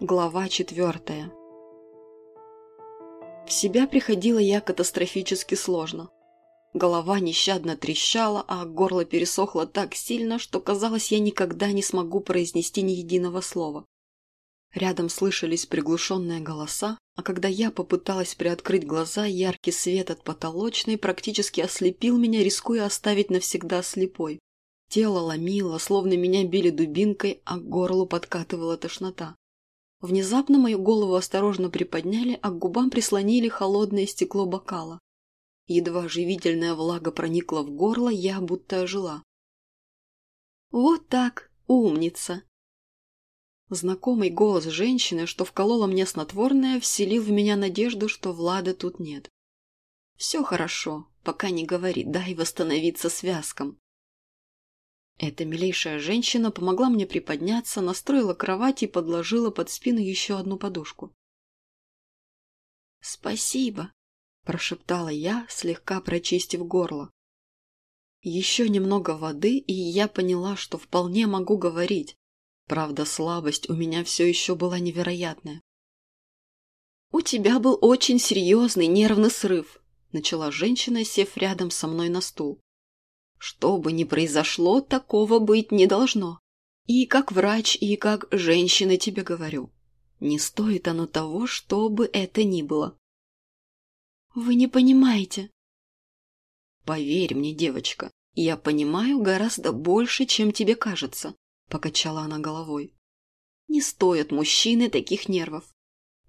Глава четвертая В себя приходила я катастрофически сложно. Голова нещадно трещала, а горло пересохло так сильно, что казалось, я никогда не смогу произнести ни единого слова. Рядом слышались приглушенные голоса, а когда я попыталась приоткрыть глаза, яркий свет от потолочной практически ослепил меня, рискуя оставить навсегда слепой. Тело ломило, словно меня били дубинкой, а к горлу подкатывала тошнота. Внезапно мою голову осторожно приподняли, а к губам прислонили холодное стекло бокала. Едва живительная влага проникла в горло, я будто ожила. «Вот так, умница!» Знакомый голос женщины, что вколола мне снотворное, вселил в меня надежду, что Влада тут нет. «Все хорошо, пока не говори, дай восстановиться связкам». Эта милейшая женщина помогла мне приподняться, настроила кровать и подложила под спину еще одну подушку. «Спасибо», – прошептала я, слегка прочистив горло. Еще немного воды, и я поняла, что вполне могу говорить. Правда, слабость у меня все еще была невероятная. «У тебя был очень серьезный нервный срыв», – начала женщина, сев рядом со мной на стул. «Что бы ни произошло, такого быть не должно. И как врач, и как женщина тебе говорю. Не стоит оно того, что бы это ни было». «Вы не понимаете». «Поверь мне, девочка, я понимаю гораздо больше, чем тебе кажется. – покачала она головой. «Не стоят мужчины таких нервов.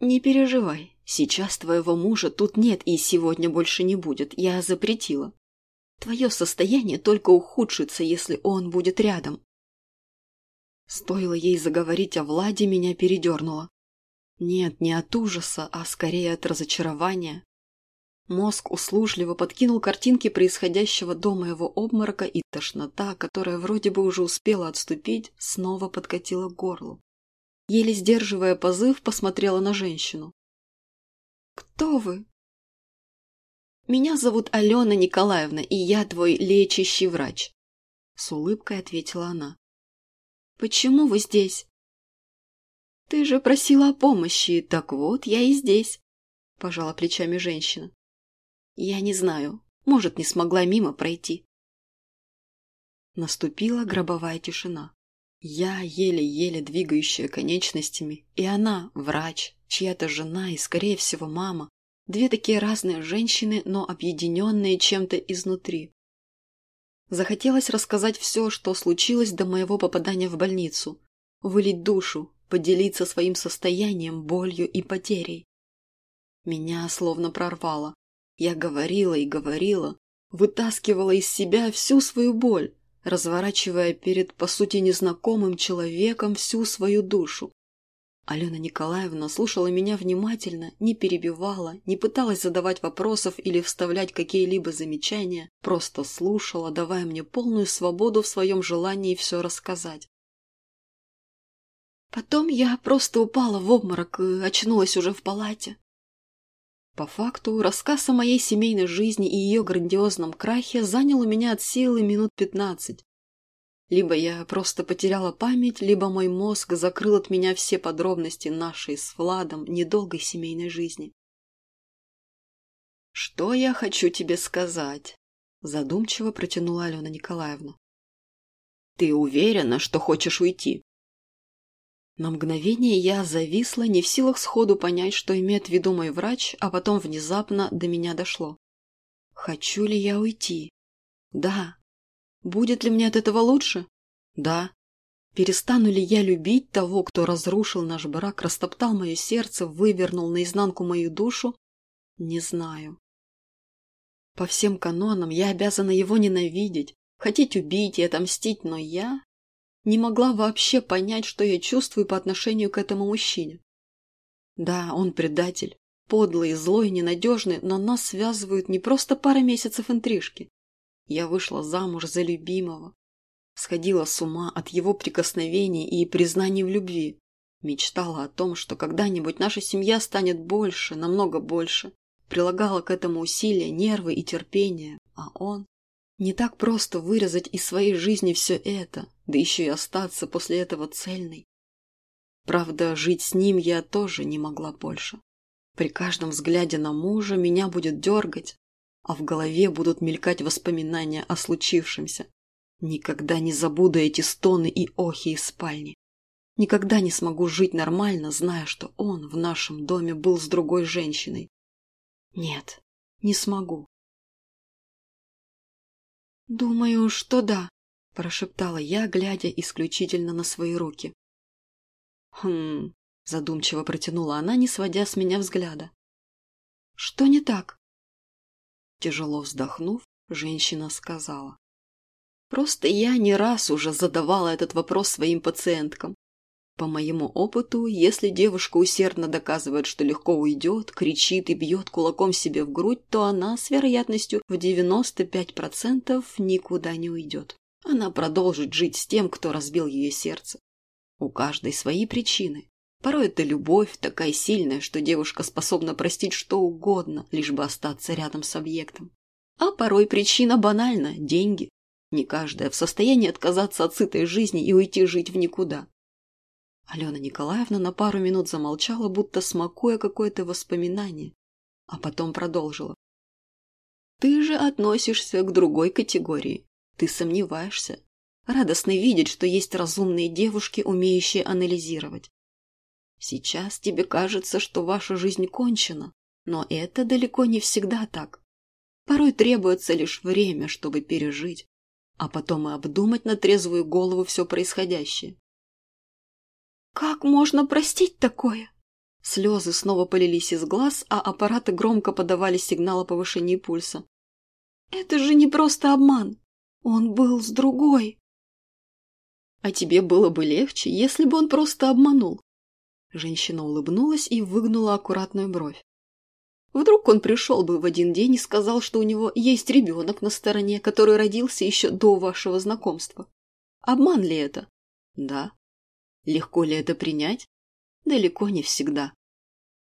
Не переживай, сейчас твоего мужа тут нет и сегодня больше не будет, я запретила. Твое состояние только ухудшится, если он будет рядом». Стоило ей заговорить о Владе, меня передернуло. Нет, не от ужаса, а скорее от разочарования. Мозг услужливо подкинул картинки происходящего до моего обморока, и тошнота, которая вроде бы уже успела отступить, снова подкатила к горлу. Еле сдерживая позыв, посмотрела на женщину. «Кто вы?» «Меня зовут Алена Николаевна, и я твой лечащий врач», — с улыбкой ответила она. «Почему вы здесь?» «Ты же просила о помощи, так вот, я и здесь», — пожала плечами женщина. Я не знаю. Может, не смогла мимо пройти. Наступила гробовая тишина. Я, еле-еле двигающая конечностями, и она, врач, чья-то жена и, скорее всего, мама. Две такие разные женщины, но объединенные чем-то изнутри. Захотелось рассказать все, что случилось до моего попадания в больницу. Вылить душу, поделиться своим состоянием, болью и потерей. Меня словно прорвало. Я говорила и говорила, вытаскивала из себя всю свою боль, разворачивая перед, по сути, незнакомым человеком всю свою душу. Алена Николаевна слушала меня внимательно, не перебивала, не пыталась задавать вопросов или вставлять какие-либо замечания, просто слушала, давая мне полную свободу в своем желании все рассказать. Потом я просто упала в обморок и очнулась уже в палате. По факту, рассказ о моей семейной жизни и ее грандиозном крахе занял у меня от силы минут пятнадцать. Либо я просто потеряла память, либо мой мозг закрыл от меня все подробности нашей с Владом недолгой семейной жизни. «Что я хочу тебе сказать?» – задумчиво протянула Алена Николаевна. «Ты уверена, что хочешь уйти?» На мгновение я зависла, не в силах сходу понять, что имеет в виду мой врач, а потом внезапно до меня дошло. Хочу ли я уйти? Да. Будет ли мне от этого лучше? Да. Перестану ли я любить того, кто разрушил наш брак, растоптал мое сердце, вывернул наизнанку мою душу? Не знаю. По всем канонам я обязана его ненавидеть, хотеть убить и отомстить, но я не могла вообще понять, что я чувствую по отношению к этому мужчине. Да, он предатель, подлый, злой, ненадежный, но нас связывают не просто пара месяцев интрижки. Я вышла замуж за любимого, сходила с ума от его прикосновений и признаний в любви, мечтала о том, что когда-нибудь наша семья станет больше, намного больше, прилагала к этому усилия, нервы и терпение, а он... Не так просто вырезать из своей жизни все это, да еще и остаться после этого цельной. Правда, жить с ним я тоже не могла больше. При каждом взгляде на мужа меня будет дергать, а в голове будут мелькать воспоминания о случившемся. Никогда не забуду эти стоны и охи из спальни. Никогда не смогу жить нормально, зная, что он в нашем доме был с другой женщиной. Нет, не смогу. «Думаю, что да», – прошептала я, глядя исключительно на свои руки. «Хм...» – задумчиво протянула она, не сводя с меня взгляда. «Что не так?» Тяжело вздохнув, женщина сказала. «Просто я не раз уже задавала этот вопрос своим пациенткам. По моему опыту, если девушка усердно доказывает, что легко уйдет, кричит и бьет кулаком себе в грудь, то она с вероятностью в 95% никуда не уйдет. Она продолжит жить с тем, кто разбил ее сердце. У каждой свои причины. Порой это любовь такая сильная, что девушка способна простить что угодно, лишь бы остаться рядом с объектом. А порой причина банальна – деньги. Не каждая в состоянии отказаться от сытой жизни и уйти жить в никуда. Алена Николаевна на пару минут замолчала, будто смакуя какое-то воспоминание, а потом продолжила. «Ты же относишься к другой категории. Ты сомневаешься. Радостно видеть, что есть разумные девушки, умеющие анализировать. Сейчас тебе кажется, что ваша жизнь кончена, но это далеко не всегда так. Порой требуется лишь время, чтобы пережить, а потом и обдумать на трезвую голову все происходящее. Как можно простить такое? Слезы снова полились из глаз, а аппараты громко подавали сигнал о повышении пульса. Это же не просто обман. Он был с другой. А тебе было бы легче, если бы он просто обманул. Женщина улыбнулась и выгнула аккуратную бровь. Вдруг он пришел бы в один день и сказал, что у него есть ребенок на стороне, который родился еще до вашего знакомства. Обман ли это? Да. Легко ли это принять? Далеко не всегда.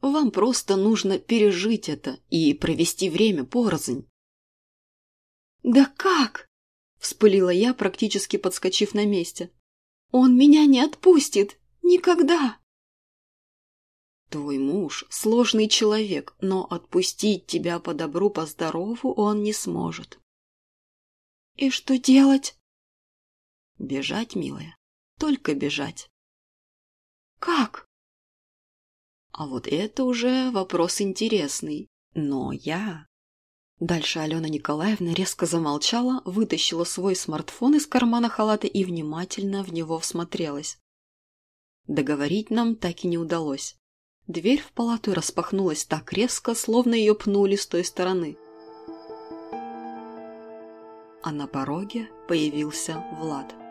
Вам просто нужно пережить это и провести время порознь. «Да как?» – вспылила я, практически подскочив на месте. «Он меня не отпустит! Никогда!» Твой муж – сложный человек, но отпустить тебя по добру, по здорову он не сможет. И что делать? Бежать, милая, только бежать. Как? А вот это уже вопрос интересный. Но я... Дальше Алена Николаевна резко замолчала, вытащила свой смартфон из кармана халата и внимательно в него всмотрелась. Договорить нам так и не удалось. Дверь в палату распахнулась так резко, словно ее пнули с той стороны. А на пороге появился Влад.